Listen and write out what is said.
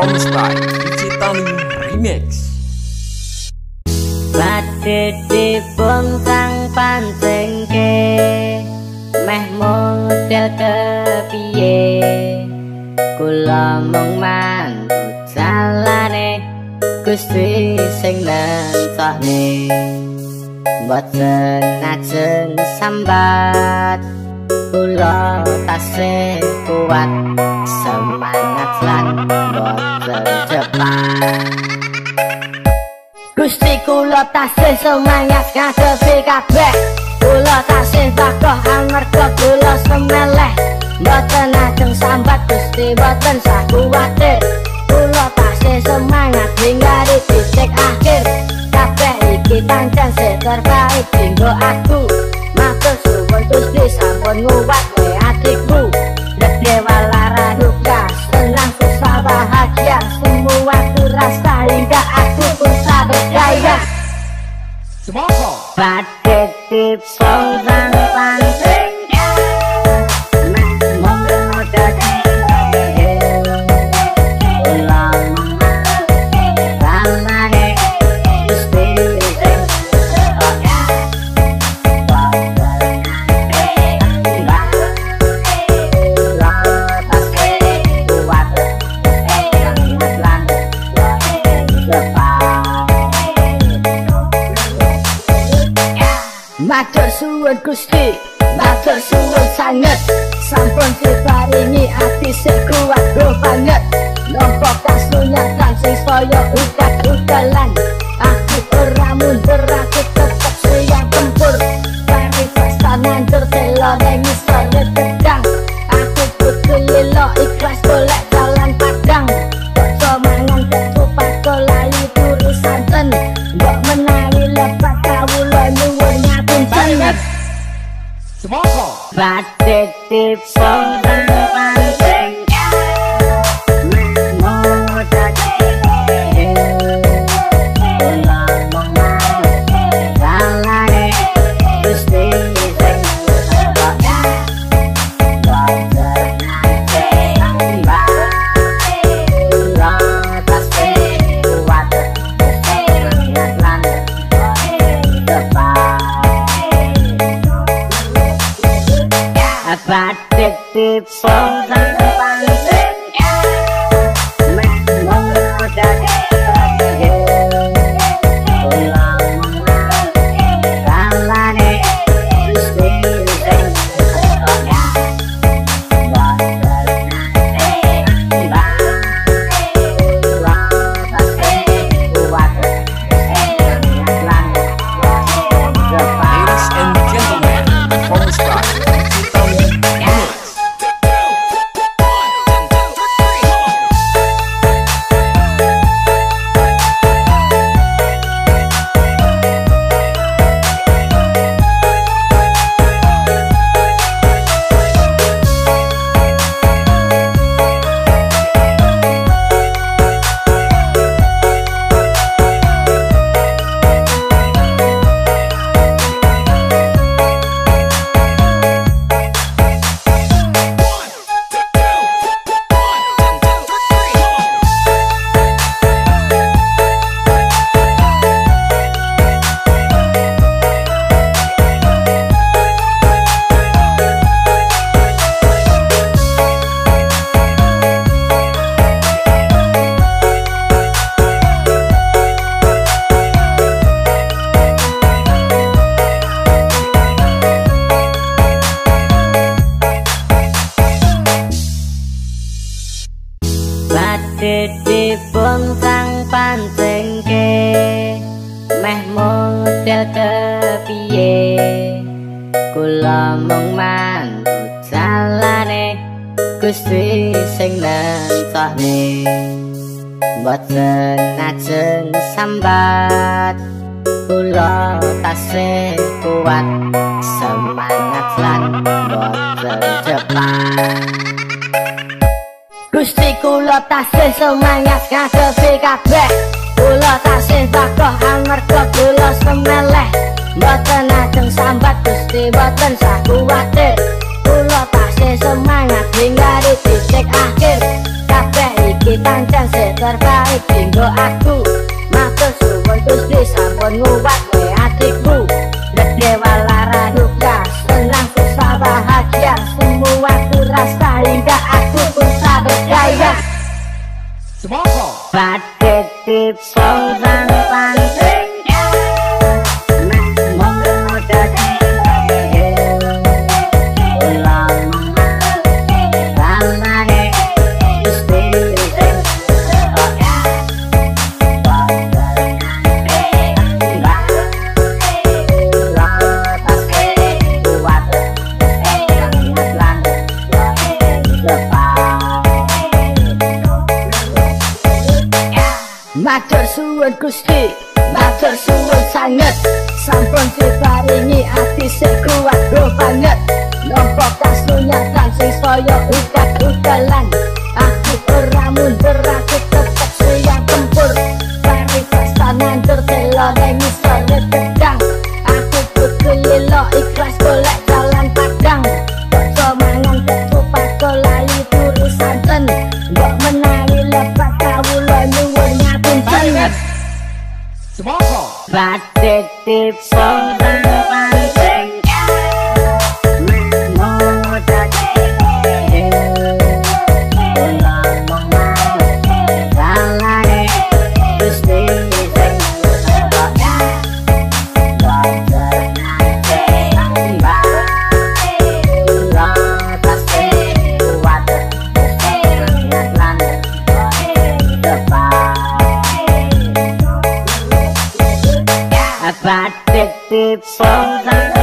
Tony Remix. Badhe dipun sang pancengke Meh model kepiye? Kula mung manut jalane Gusti sing nentokne Boten ajeng sambat Kula tasih kuat semangat lan boten depan Gusti kula tasih semangat ngadepi kabeh. Kula tasih bakoh amarga Gusti sampun nguwat atiku dewa lara duka senang susah bahagia. Semua ku rasa hingga aku pun tak berdaya. Badai tipsong Suwun Gusti, matur suwun sanget Sampun diparingi ati sing kuat roh banget. Nampa kasunyatan sing saya ukat-ukalan Aku Badhe tipsong Badhe tipsong Badhe dipun sang pancengke Meh model kepiye? Kula mung manut jalane Gusti sing nentokne Boten ajeng sambat Kula tasih kuat Semangat lan boten depan Os pico lotações são manhã, casa fica pé O lotações da corra, marca o pulo, são melé Bota na dança, bota os pico, bota na akhir. Kabeh iki pancen tanja, se terbaik, bingo aku. Mata suvon, tus disambon, ngubat, ngubat It's. nyuwun gusti matur suwun sanget sampun diparingi ati sing kuat banget. Nopo kasunyatan sing saya utawa Got the tips on that bitch. Oh,